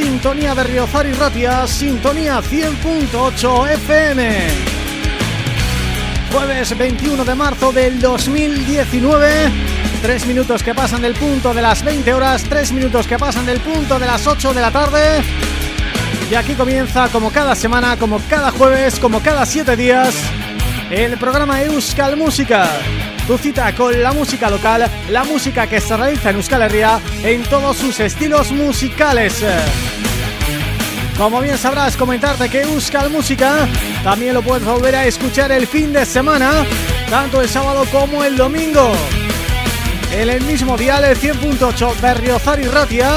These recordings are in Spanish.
Sintonía de Riozar y Ratia, Sintonía 100.8 FM. Jueves 21 de marzo del 2019, tres minutos que pasan del punto de las 20 horas, tres minutos que pasan del punto de las 8 de la tarde. Y aquí comienza, como cada semana, como cada jueves, como cada siete días, el programa Euskal Música tu cita con la música local, la música que se realiza en Euskal Herria en todos sus estilos musicales. Como bien sabrás, comentarte que Euskal Música también lo puedes volver a escuchar el fin de semana, tanto el sábado como el domingo. En el mismo dial, el 100.8 Berriozar y Ratia,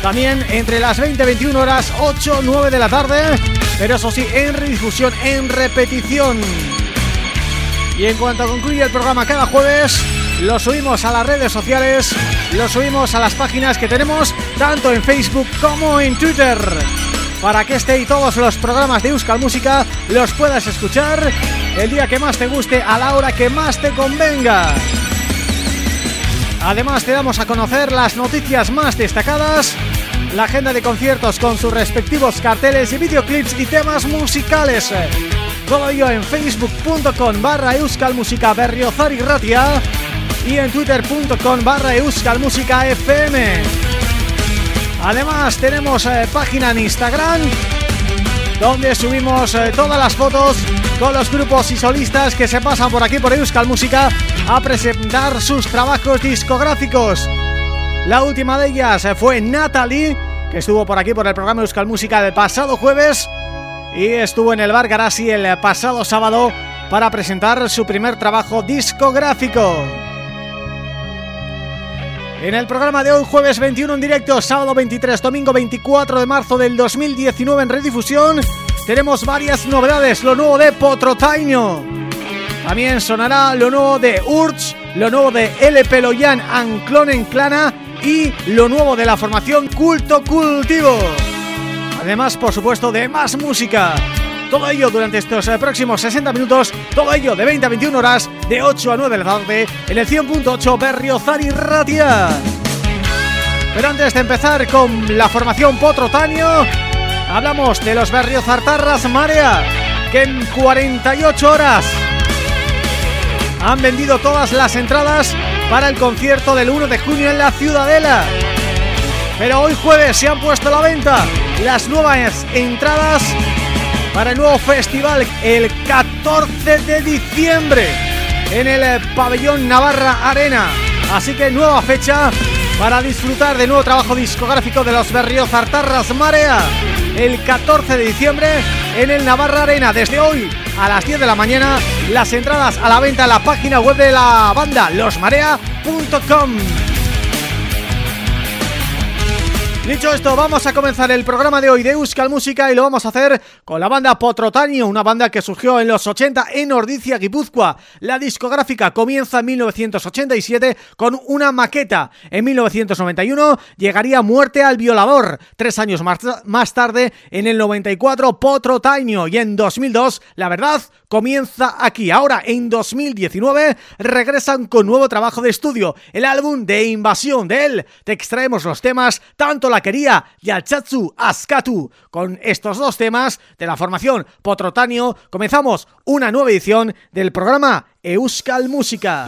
también entre las 20 y 21 horas, 8-9 de la tarde, pero eso sí, en redifusión, en repetición. Y en cuanto concluye el programa cada jueves, lo subimos a las redes sociales, lo subimos a las páginas que tenemos tanto en Facebook como en Twitter. Para que este y todos los programas de Euskal Música los puedas escuchar el día que más te guste, a la hora que más te convenga. Además te damos a conocer las noticias más destacadas, la agenda de conciertos con sus respectivos carteles y videoclips y temas musicales todo ello en facebook.com barra ratia y en twitter.com barra euskalmusica fm. Además tenemos eh, página en Instagram donde subimos eh, todas las fotos con los grupos y solistas que se pasan por aquí por Euskal Música a presentar sus trabajos discográficos. La última de ellas eh, fue Natalie que estuvo por aquí por el programa Euskal Música el pasado jueves y estuvo en el Bar Garasi el pasado sábado para presentar su primer trabajo discográfico. En el programa de hoy, jueves 21 en directo, sábado 23, domingo 24 de marzo del 2019 en redifusión, tenemos varias novedades, lo nuevo de Potrotaino. También sonará lo nuevo de Urch, lo nuevo de LP Loyan Anclon en Clana y lo nuevo de la formación Culto Cultivo. Además, por supuesto, de más música. Todo ello durante estos eh, próximos 60 minutos, todo ello de 20 a 21 horas, de 8 a 9 de la tarde, en el 100.8 Berriozar y Ratia. Pero antes de empezar con la formación Potrotanio, hablamos de los Berriozartarras Marea, que en 48 horas han vendido todas las entradas para el concierto del 1 de junio en la Ciudadela. Pero hoy jueves se han puesto a la venta las nuevas entradas para el nuevo festival el 14 de diciembre en el pabellón Navarra Arena. Así que nueva fecha para disfrutar del nuevo trabajo discográfico de los Berriozartarras Marea el 14 de diciembre en el Navarra Arena. Desde hoy a las 10 de la mañana las entradas a la venta en la página web de la banda losmarea.com. Dicho esto, vamos a comenzar el programa de hoy de Euskal Música y lo vamos a hacer con la banda Potrotanio, una banda que surgió en los 80 en Ordicia, Guipúzcoa. La discográfica comienza en 1987 con una maqueta. En 1991 llegaría Muerte al Violador. Tres años más, tarde, en el 94, Potrotanio. Y en 2002, la verdad, comienza aquí. Ahora, en 2019, regresan con nuevo trabajo de estudio, el álbum de Invasión. De él te extraemos los temas, tanto la quería y al Chatsu Askatu. Con estos dos temas de la formación Potrotanio, comenzamos una nueva edición del programa Euskal Música.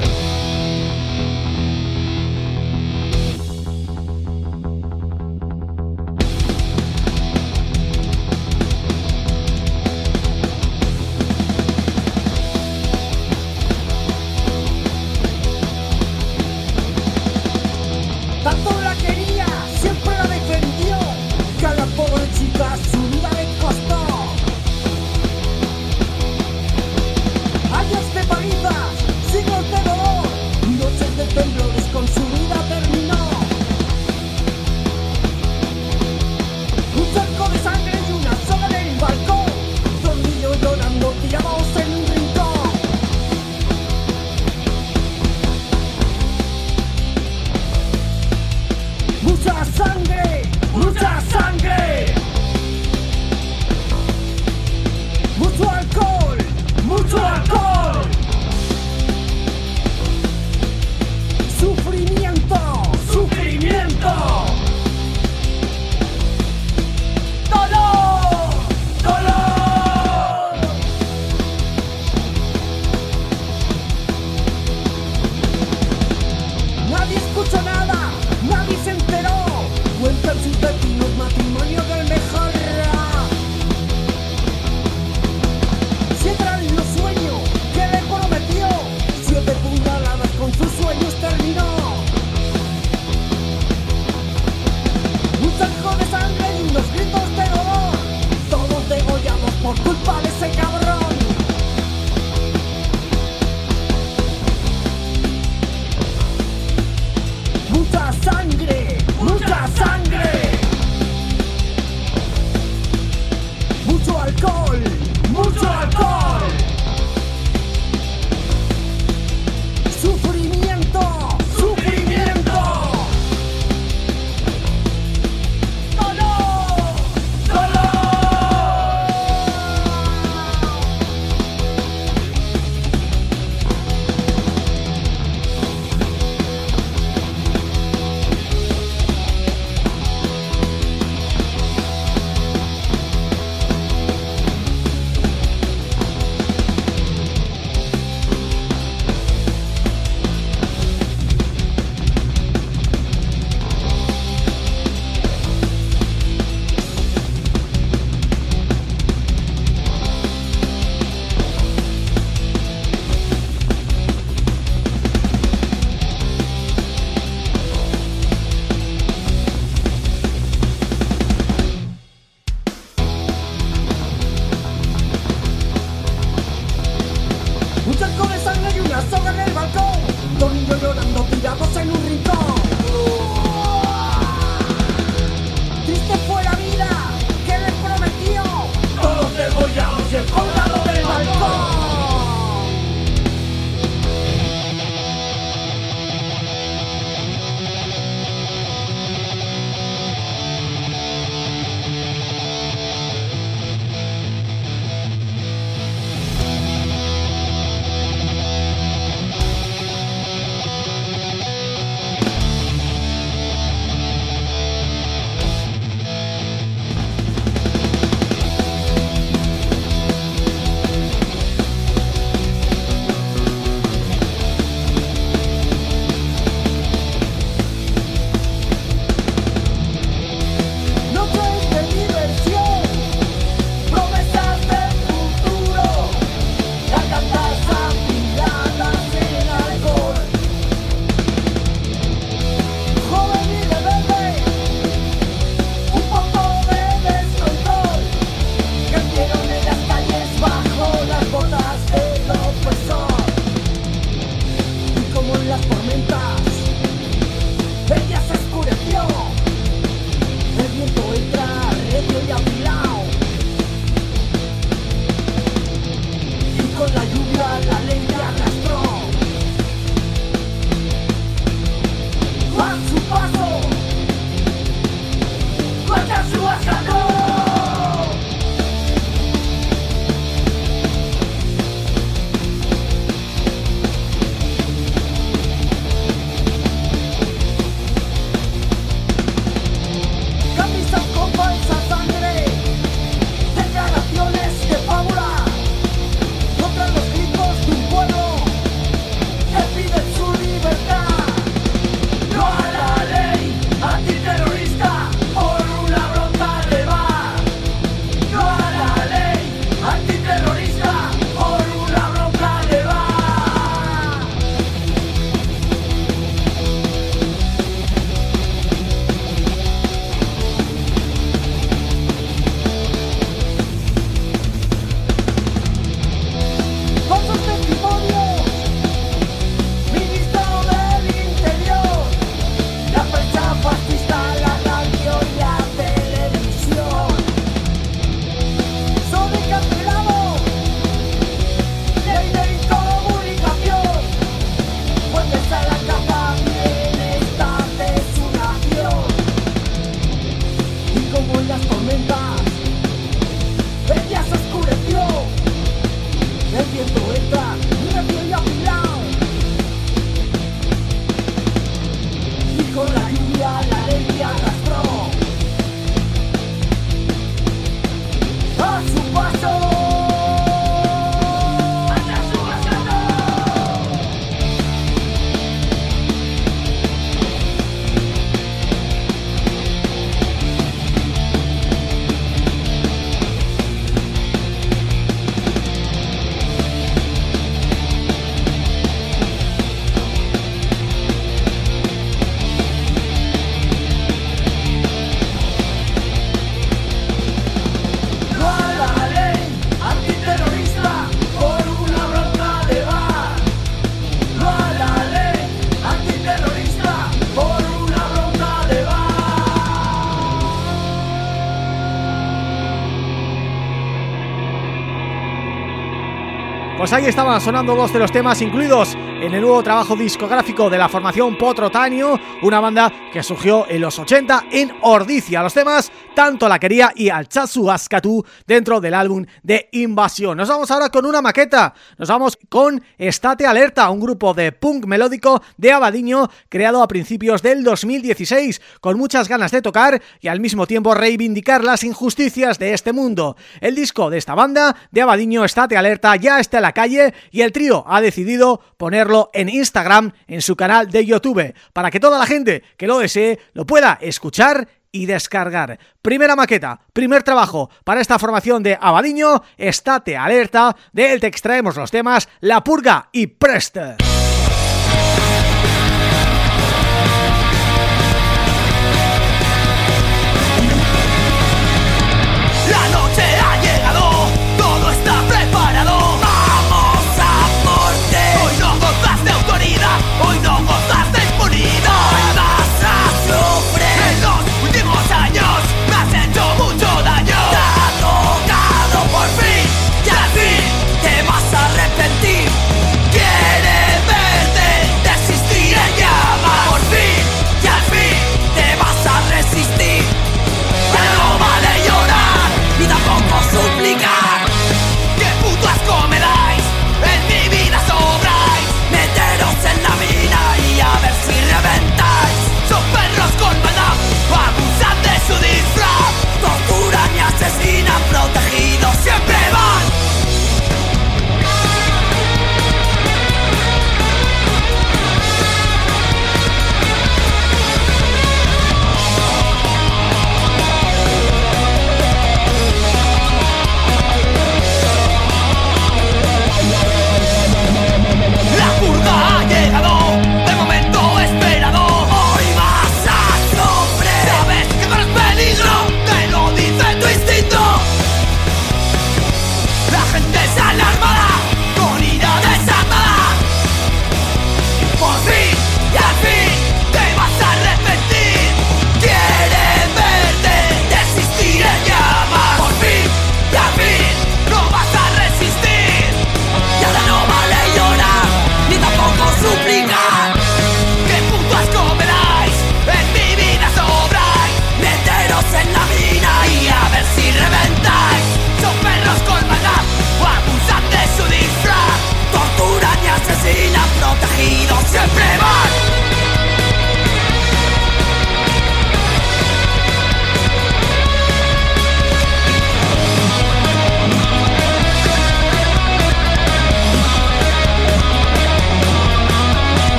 Pues ahí estaban sonando dos de los temas incluidos en el nuevo trabajo discográfico de la formación Potrotanio, una banda que surgió en los 80 en Ordicia. Los temas Tanto la quería y Alchazu Askatu dentro del álbum de Invasión. Nos vamos ahora con una maqueta, nos vamos con Estate Alerta, un grupo de punk melódico de Abadiño creado a principios del 2016, con muchas ganas de tocar y al mismo tiempo reivindicar las injusticias de este mundo. El disco de esta banda, de Abadiño Estate Alerta, ya está en la calle y el trío ha decidido ponerlo en Instagram, en su canal de YouTube, para que toda la gente que lo desee lo pueda escuchar y descargar. Primera maqueta, primer trabajo para esta formación de Abadiño, estate alerta, de él te extraemos los temas La Purga y Preste.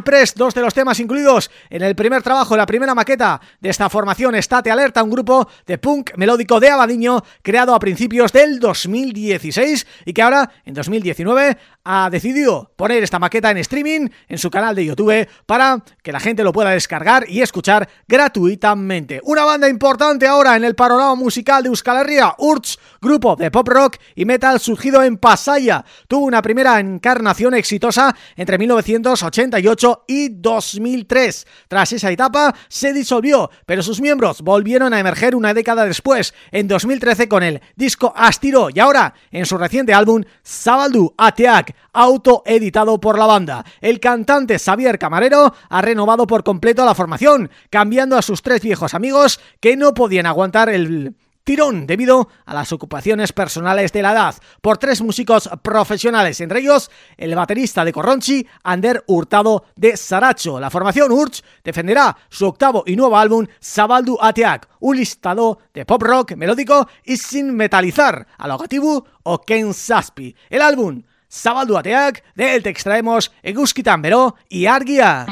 Press, dos de los temas incluidos en el primer trabajo, la primera maqueta de esta formación Estate Alerta, un grupo de punk melódico de Abadiño creado a principios del 2016 y que ahora, en 2019, ha decidido poner esta maqueta en streaming en su canal de YouTube para que la gente lo pueda descargar y escuchar gratuitamente. Una banda importante ahora en el panorama musical de Euskal Herria, Urts, grupo de pop rock y metal surgido en Pasaya. Tuvo una primera encarnación exitosa entre 1988 y 2003. Tras esa etapa se disolvió, pero sus miembros volvieron a emerger una década después, en 2013 con el disco Astiro y ahora en su reciente álbum Sabaldu Ateak autoeditado por la banda. El cantante Xavier Camarero ha renovado por completo la formación, cambiando a sus tres viejos amigos que no podían aguantar el tirón debido a las ocupaciones personales de la edad por tres músicos profesionales, entre ellos el baterista de Corronchi, Ander Hurtado de Saracho. La formación Urch defenderá su octavo y nuevo álbum Sabaldu Ateak, un listado de pop rock melódico y sin metalizar a Logatibu o Ken Saspi. El álbum zabalduateak, del te extraemos Eguskitan Bero y Argia.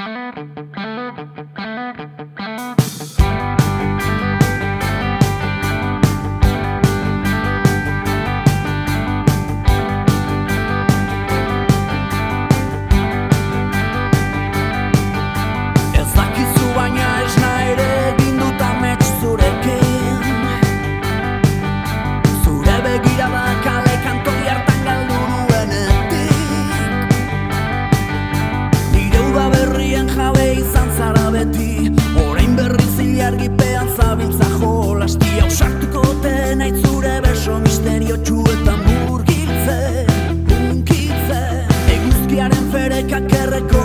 que recuerda.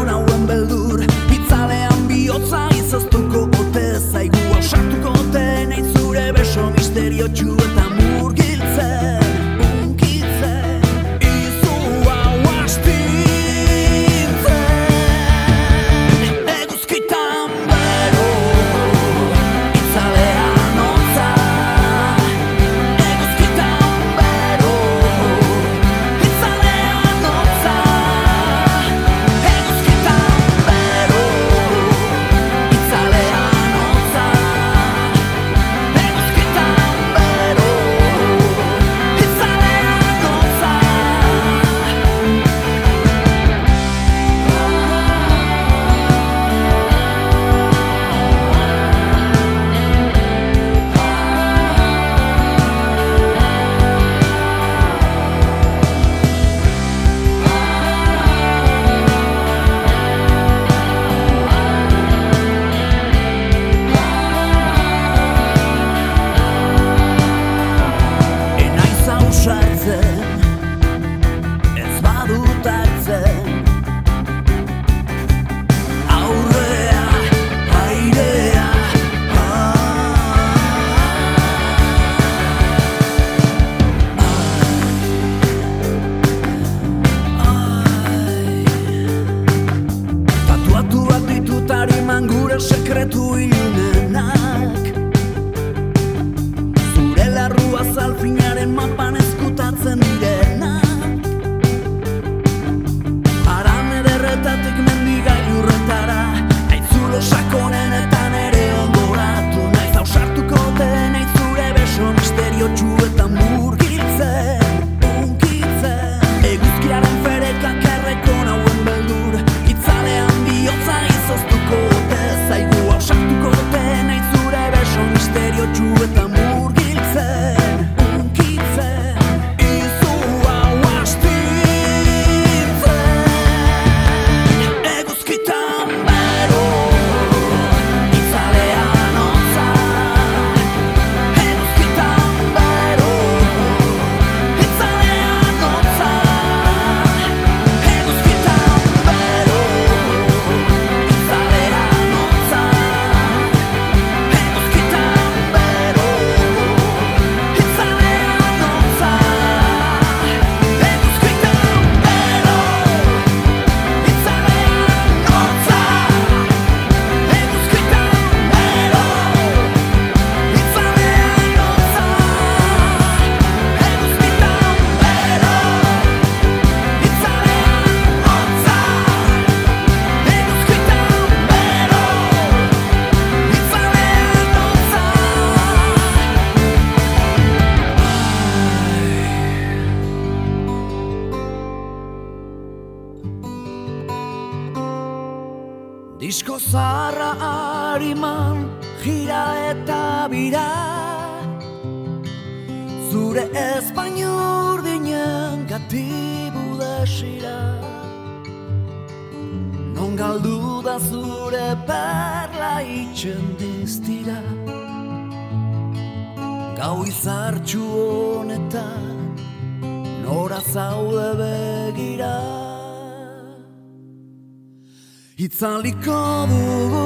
Itzaliko dugu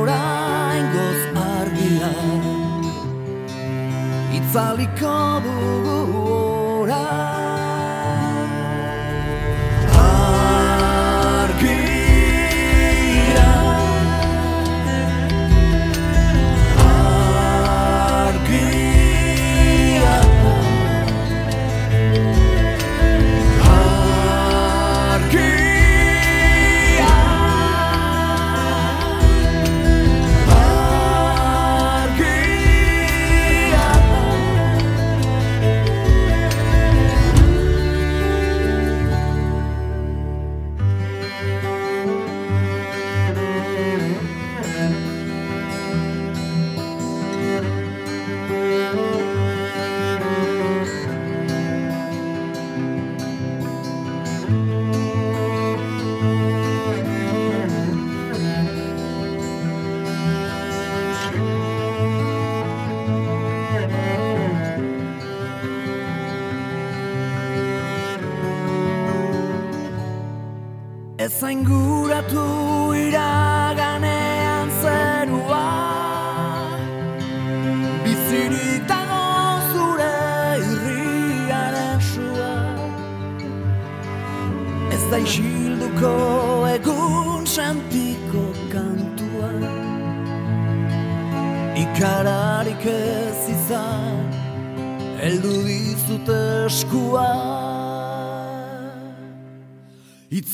orain goz argia. Itzaliko dugu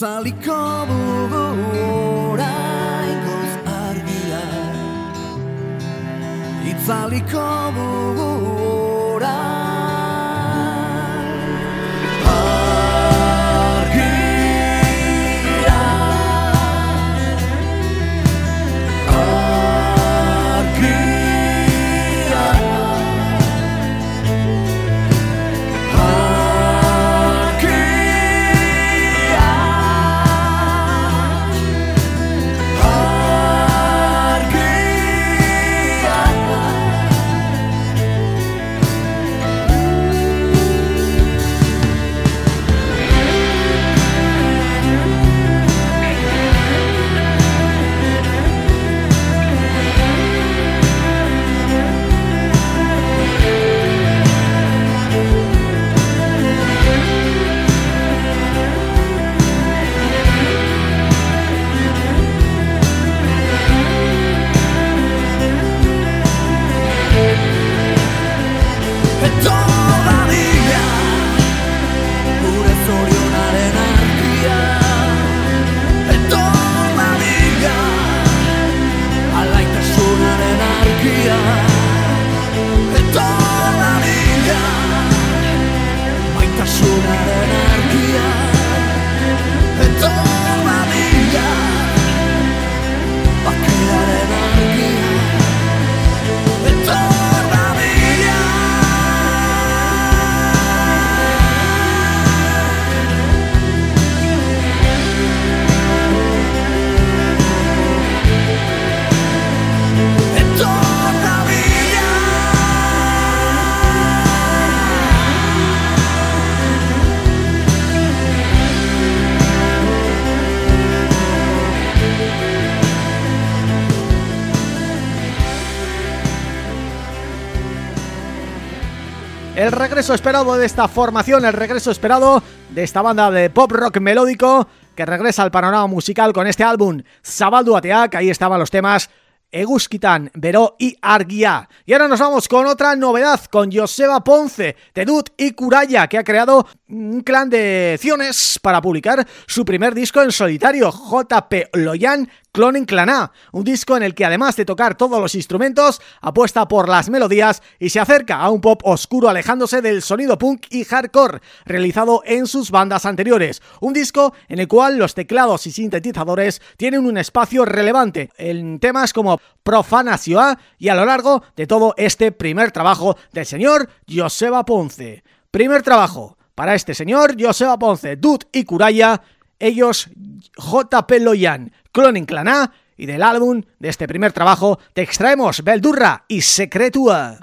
Sally regreso esperado de esta formación, el regreso esperado de esta banda de pop rock melódico que regresa al panorama musical con este álbum Zabaldu Ateak, ahí estaban los temas Eguskitan, Veró y Arguía. Y ahora nos vamos con otra novedad, con Joseba Ponce, Tedut y Curaya, que ha creado un clan de acciones para publicar su primer disco en solitario, JP Loyan Cloning Clan un disco en el que además de tocar todos los instrumentos, apuesta por las melodías y se acerca a un pop oscuro alejándose del sonido punk y hardcore realizado en sus bandas anteriores. Un disco en el cual los teclados y sintetizadores tienen un espacio relevante en temas como Profanación y a lo largo de todo este primer trabajo del señor Joseba Ponce. Primer trabajo para este señor, Joseba Ponce, Dud y Curaya, ellos J.P. Loyan, Cloning Clan y del álbum de este primer trabajo te extraemos Beldurra y Secretua.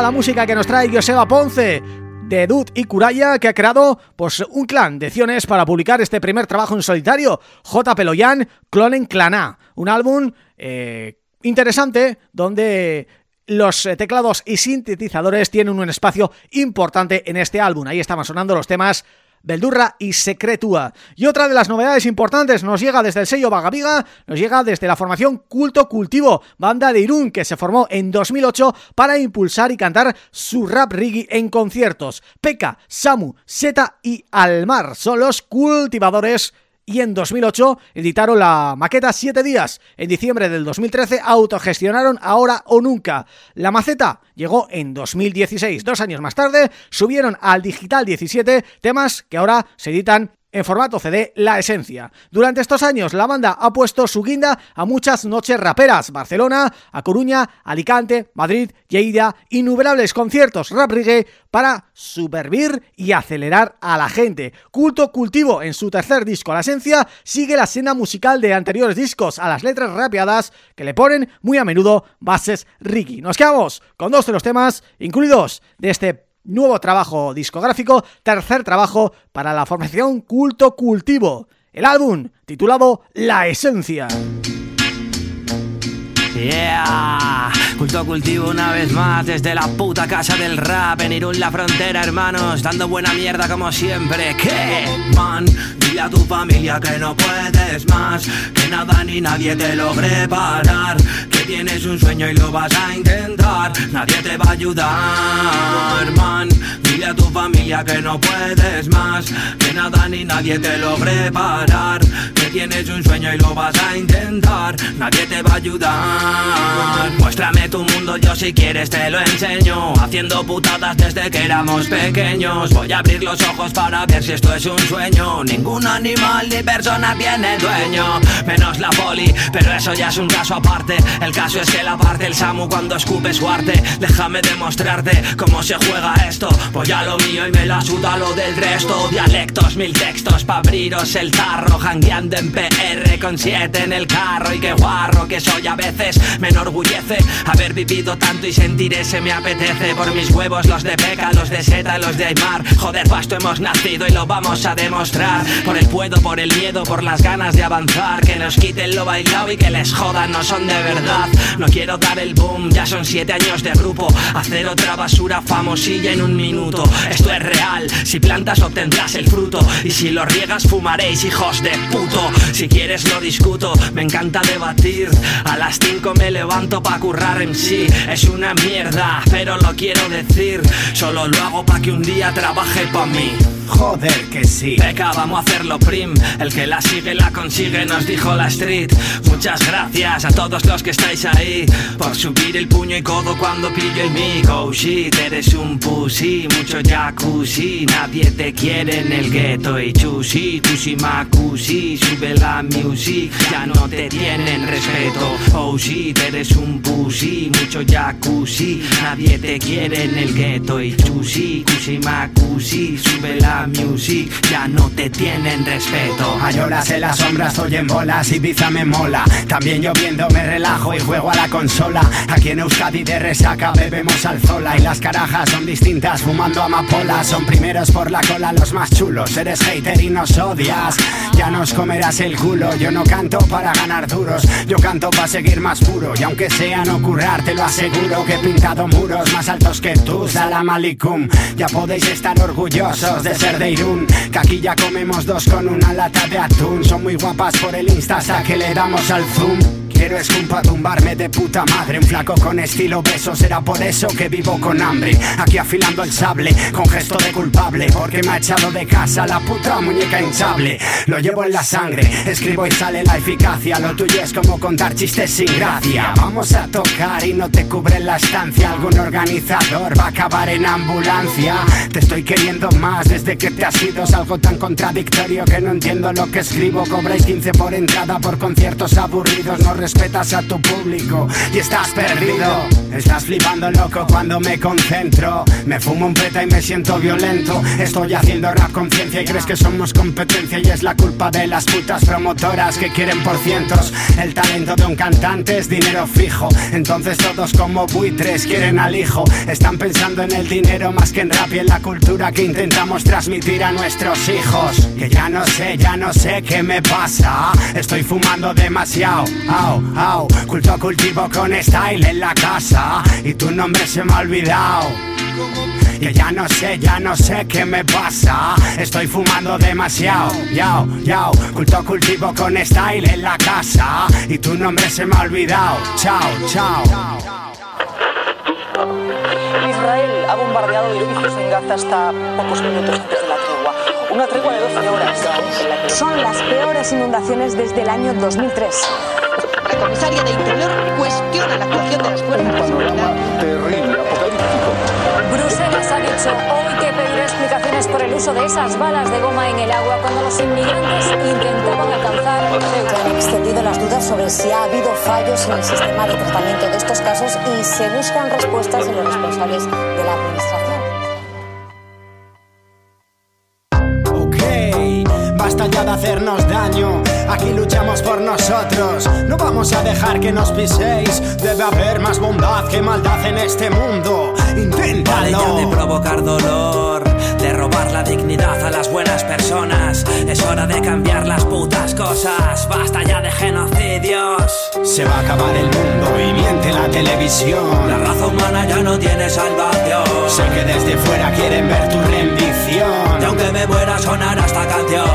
La música que nos trae Joseba Ponce de Dud y Kuraya que ha creado pues un clan de ciones para publicar este primer trabajo en solitario J. Peloyan, Clonen Claná un álbum eh, interesante donde los eh, teclados y sintetizadores tienen un espacio importante en este álbum. Ahí estaban sonando los temas Beldurra y Secretua. Y otra de las novedades importantes nos llega desde el sello Vagaviga, nos llega desde la formación Culto Cultivo, banda de Irún que se formó en 2008 para impulsar y cantar su rap reggae en conciertos. Peka, Samu, Seta y Almar son los cultivadores y en 2008 editaron la maqueta 7 días. En diciembre del 2013 autogestionaron Ahora o Nunca. La maceta llegó en 2016. Dos años más tarde subieron al Digital 17 temas que ahora se editan en formato CD La Esencia. Durante estos años la banda ha puesto su guinda a muchas noches raperas, Barcelona, A Coruña, Alicante, Madrid, Lleida, innumerables conciertos rap reggae para supervir y acelerar a la gente. Culto Cultivo en su tercer disco La Esencia sigue la senda musical de anteriores discos a las letras rapeadas que le ponen muy a menudo bases Ricky. Nos quedamos con dos de los temas incluidos de este nuevo trabajo discográfico, tercer trabajo para la formación Culto Cultivo, el álbum titulado La Esencia. Yeah, culto cultivo una vez más desde la puta casa del rap en Irún la frontera, hermanos, dando buena mierda como siempre. ¿Qué? Man, dile a tu familia que no puedes más, que nada ni nadie te logre parar, que tienes un sueño y lo vas a intentar, nadie te va a ayudar, man. Dile a tu familia que no puedes más, que nada ni nadie te logre parar, que tienes un sueño y lo vas a intentar, nadie te va a ayudar. Muéstrame tu mundo, yo si quieres te lo enseño. Haciendo putadas desde que éramos pequeños. Voy a abrir los ojos para ver si esto es un sueño. Ningún animal ni persona tiene dueño. Menos la poli, pero eso ya es un caso aparte. El caso es que la parte el Samu cuando escupe su arte. Déjame demostrarte cómo se juega esto. Voy a lo mío y me la suda lo del resto. Dialectos, mil textos pa' abriros el tarro. Jangueando en PR con siete en el carro. Y qué guarro que soy a veces. Me enorgullece haber vivido tanto y sentir ese me apetece por mis huevos los de Peca, los de Seta, los de Aymar. Joder, pasto hemos nacido y lo vamos a demostrar. Por el puedo, por el miedo, por las ganas de avanzar. Que nos quiten lo bailado y que les jodan, no son de verdad. No quiero dar el boom, ya son siete años de grupo. Hacer otra basura famosilla en un minuto. Esto es real, si plantas obtendrás el fruto. Y si lo riegas fumaréis, hijos de puto. Si quieres lo discuto, me encanta debatir. A las cinco me levanto pa' currar en sí Es una mierda, pero lo quiero decir. Solo lo hago pa' que un día trabaje pa' mí Joder que sí. Peca, vamos a hacerlo prim. El que la sigue la consigue, nos dijo la street. Muchas gracias a todos los que estáis ahí Por subir el puño y codo cuando pillo el mic Oh shit, eres un pussy Mucho jacuzzi. Nadie te quiere en el gueto y chusi Tusi macusi Sube la music. Ya no te tienen respeto Oh shit, eres un pussy Mucho jacuzzi. Nadie te quiere en el gueto y chusi Tusi macusi Sube la music Ya no te tienen respeto. Horas en las sombras estoy en bolas Ibiza me mola. También lloviendo me relajo y juego a la consola. Aquí en Euskadi de resaca bebemos alzola Y las carajas son distintas fumando amapola. Son primeros por la cola los más chulos. Eres hater y nos odias. Ya nos comerás el culo. Yo no canto para ganar duros. Yo canto para seguir más puro. Y aunque sea no currar te lo aseguro Que he pintado muros más altos que tú Salam alikum Ya podéis estar orgullosos de ser de Irún Que aquí ya comemos dos con una lata de atún. Son muy guapas por el insta que le damos al zoom Quiero es pa' tumbarme de puta madre. Un flaco con estilo beso Será por eso que vivo con hambre. Aquí afilando el sable Con gesto de culpable Porque me ha echado de casa la puta muñeca hinchable. Lo llevo en la sangre Escribo y sale la eficacia. Lo tuyo es como contar chistes sin gracia. Vamos a tocar y no te cubre la estancia. Algún organizador va a acabar en ambulancia. Te estoy queriendo más desde que te has ido. Es algo tan contradictorio que no entiendo lo que escribo. Cobráis 15 por entrada por conciertos aburridos. No respetas a tu público y estás perdido. Estás flipando loco cuando me concentro. Me fumo un peta y me siento violento. Estoy haciendo rap con ciencia y crees que somos competencia y es la culpa de las putas promotoras que quieren por cientos. El talento de un cantante es dinero fijo. Entonces todos como buitres quieren al hijo. Están pensando en el dinero más que en rap y en la cultura que intentamos transmitir a nuestros hijos. Que ya no sé, ya no sé qué me pasa. Estoy fumando demasiado. Au, au. Culto cultivo con style en la casa. Y tu nombre se me ha olvidado. Que ya no sé, ya no sé qué me pasa. Estoy fumando demasiado. Yao, yao. Culto cultivo con style en la casa. Y tu nombre se me ha olvidado. Chao, chao. Israel ha bombardeado edificios en Gaza hasta pocos minutos antes de la tregua. Una tregua de 12 horas. Son las peores inundaciones desde el año 2003. La comisaria de Interior cuestiona la actuación de las fuerzas de seguridad. terrible, apocalíptico. Bruselas ha dicho hoy que pedirá explicaciones por el uso de esas balas de goma en el agua cuando los inmigrantes intentaban alcanzar Se han extendido las dudas sobre si ha habido fallos en el sistema de tratamiento de estos casos y se buscan respuestas en los responsables de la administración. Vamos a dejar que nos piséis. Debe haber más bondad que maldad en este mundo. Vale ya de Inténtalo. provocar dolor, de robar la dignidad a las buenas personas. Es hora de cambiar las putas cosas. Basta ya de genocidios. Se va a acabar el mundo y miente la televisión. La raza humana ya no tiene salvación. Sé que desde fuera quieren ver tu Y rendición. aunque me muera sonará esta canción.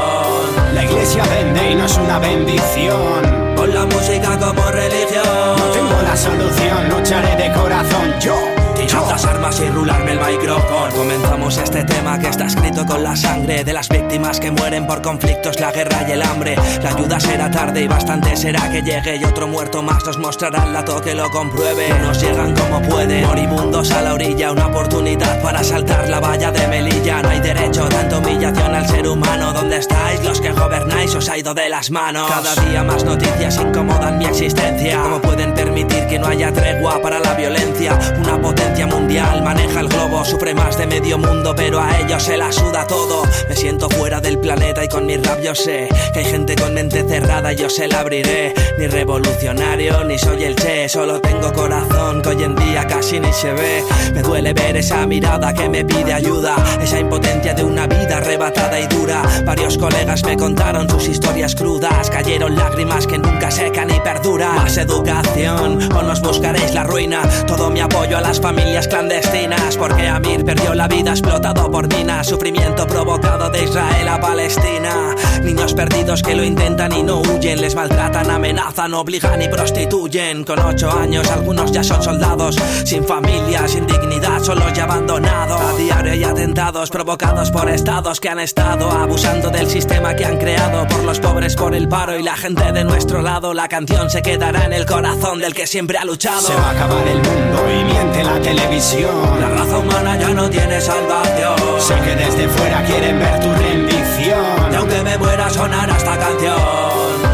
La iglesia vende y no es una bendición. La música como religión. No tengo la solución, lucharé de corazón. Yo, Tirar las armas y rularme el micrófono. Comenzamos este tema que está escrito con la sangre de las víctimas que mueren por conflictos, la guerra y el hambre. La ayuda será tarde y bastante será que llegue y otro muerto más nos mostrará el dato que lo compruebe. Nos llegan como pueden, moribundos a la orilla, una oportunidad para saltar la valla de Melilla. No hay derecho, tanta humillación al ser humano. ¿Dónde estáis? Los que gobernáis os ha ido de las manos. Cada día más noticias incomodan mi existencia. ¿Cómo pueden permitir que no haya tregua para la violencia? Una potencia mundial maneja el globo, sufre más de medio mundo, pero a ellos se la suda todo. Me siento fuera del planeta y con mi rap yo sé que hay gente con mente cerrada y yo se la abriré. Ni revolucionario, ni soy el che, solo tengo corazón que hoy en día casi ni se ve. Me duele ver esa mirada que me pide ayuda, esa impotencia de una vida arrebatada y dura. Varios colegas me contaron sus historias crudas, cayeron lágrimas que nunca secan y perduran. Más educación o nos buscaréis la ruina. Todo mi apoyo a las familias clandestinas, porque Amir perdió la vida explotado por minas. Sufrimiento provocado de Israel a Palestina. Niños perdidos que lo intentan y no huyen, les maltratan, amenazan, obligan y prostituyen. Con ocho años algunos ya son soldados, sin familia, sin dignidad, solos y abandonados. A diario hay atentados provocados por estados que han estado abusando del sistema que han creado por los pobres, por el paro y la gente de nuestro lado. La canción se quedará en el corazón del que siempre ha luchado. se va a acabar el mundo y miente la televisión. La raza humana ya no tiene salvación. Sé que desde fuera quieren ver tu rendición. Y aunque me muera sonará esta canción.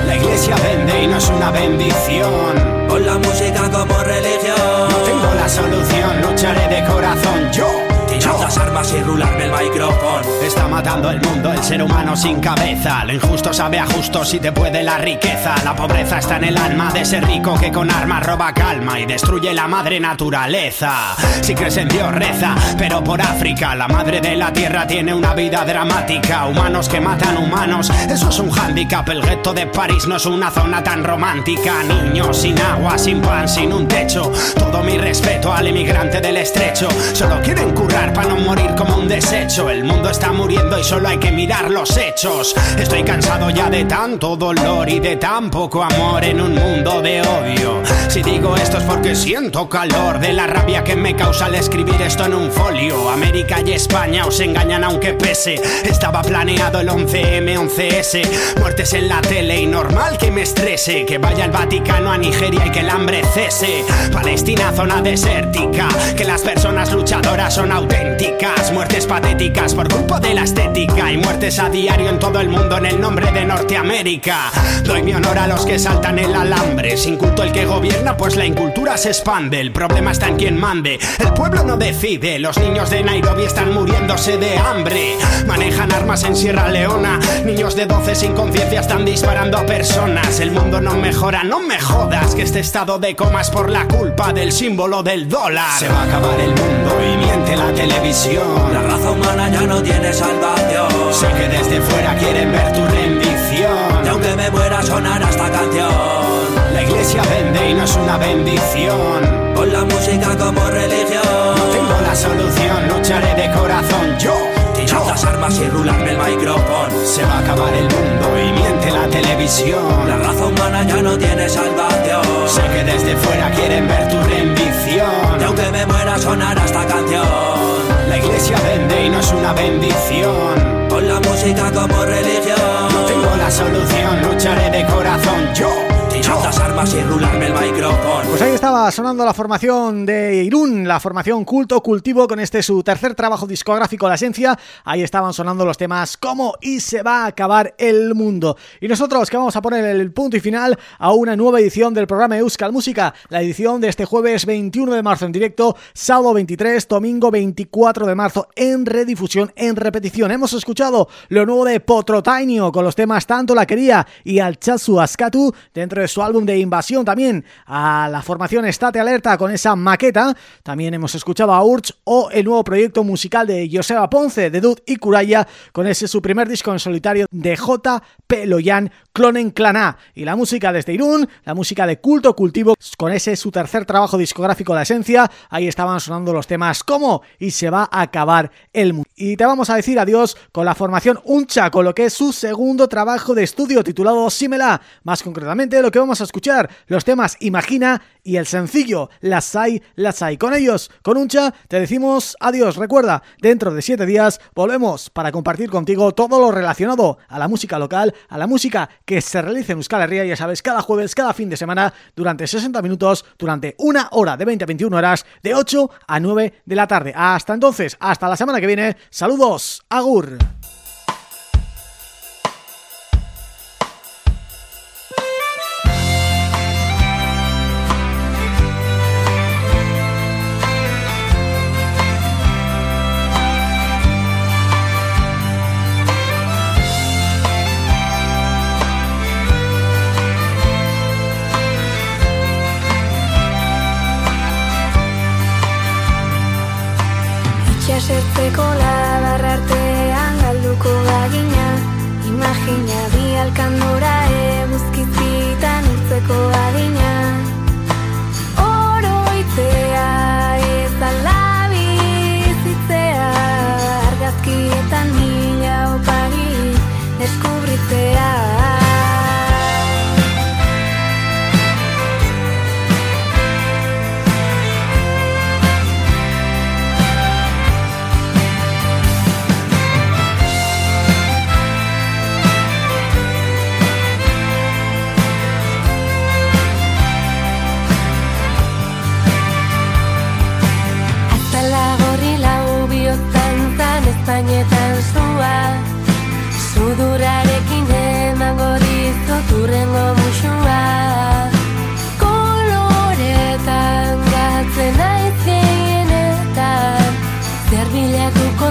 La iglesia vende y no es una bendición. Con la música como religión. No tengo la solución, lucharé de corazón. Yo, las armas y rularme el micrófono. Está matando el mundo, el ser humano sin cabeza. Lo injusto sabe a justo si te puede la riqueza. La pobreza está en el alma de ese rico que con armas roba calma y destruye la madre naturaleza. Si crees en Dios, reza, pero por África, la madre de la tierra tiene una vida dramática. Humanos que matan humanos, eso es un hándicap. El gueto de París no es una zona tan romántica. Niños sin agua, sin pan, sin un techo. Todo mi respeto al inmigrante del estrecho. Solo quieren currar para no morir como un desecho. El mundo está muriendo y solo hay que mirar los hechos. Estoy cansado ya de tanto dolor y de tan poco amor en un mundo de odio. Si digo esto es porque siento calor de la rabia que me causa al escribir esto en un folio. América y España os engañan aunque pese. Estaba planeado el 11M, 11S. Muertes en la tele y normal que me estrese. Que vaya al Vaticano a Nigeria y que el hambre cese. Palestina, zona desértica. Que las personas luchadoras son auténticas. Muertes patéticas por culpa de la estética y muertes a diario en todo el mundo en el nombre de Norteamérica. Doy mi honor a los que saltan el alambre. Sin culto el que gobierna, pues la incultura se expande. El problema está en quien mande. El pueblo no decide. Los niños de Nairobi están muriéndose de hambre. Manejan armas en Sierra Leona. Niños de 12 sin conciencia están disparando a personas. El mundo no mejora, no me jodas que este estado de coma es por la culpa del símbolo del dólar. Se va a acabar el mundo y miente la La raza humana ya no tiene salvación. Sé que desde fuera quieren ver tu rendición. Y aunque me muera sonará esta canción. La iglesia vende y no es una bendición. Con la música como religión. No tengo la solución, lucharé de corazón yo. Tirar las armas y rularme el micrófono. Se va a acabar el mundo y miente la televisión. La raza humana ya no tiene salvación. Sé que desde fuera quieren ver tu rendición. Y aunque me muera sonará esta canción. La iglesia vende y no es una bendición. Con la música como religión. No tengo la solución, lucharé de corazón yo. Las armas y rularme el micrófono. Pues ahí estaba sonando la formación de Irún, la formación Culto Cultivo, con este su tercer trabajo discográfico, La Esencia. Ahí estaban sonando los temas ¿Cómo y se va a acabar el mundo? Y nosotros que vamos a poner el punto y final a una nueva edición del programa Euskal Música, la edición de este jueves 21 de marzo en directo, sábado 23, domingo 24 de marzo en redifusión, en repetición. Hemos escuchado lo nuevo de Potrotainio con los temas Tanto la quería y Alchazu Askatu dentro de su álbum de Invasión también a la formación Estate Alerta con esa maqueta. También hemos escuchado a Urch o el nuevo proyecto musical de Joseba Ponce, de Dud y Curaya con ese su primer disco en solitario de J. Peloyan Clonen Claná y la música desde Irún, la música de Culto Cultivo con ese su tercer trabajo discográfico La Esencia. Ahí estaban sonando los temas como y se va a acabar el mundo. Y te vamos a decir adiós con la formación Uncha, con lo que es su segundo trabajo de estudio titulado Simela. Más concretamente lo que vamos a escuchar, los temas Imagina y el sencillo Las hay, las hay. Con ellos, con Uncha, te decimos adiós. Recuerda, dentro de siete días volvemos para compartir contigo todo lo relacionado a la música local, a la música que se realiza en Euskal Herria, ya sabes, cada jueves, cada fin de semana, durante 60 minutos, durante una hora de 20 a 21 horas, de 8 a 9 de la tarde. Hasta entonces, hasta la semana que viene, saludos, agur.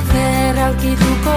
Zer aurkituko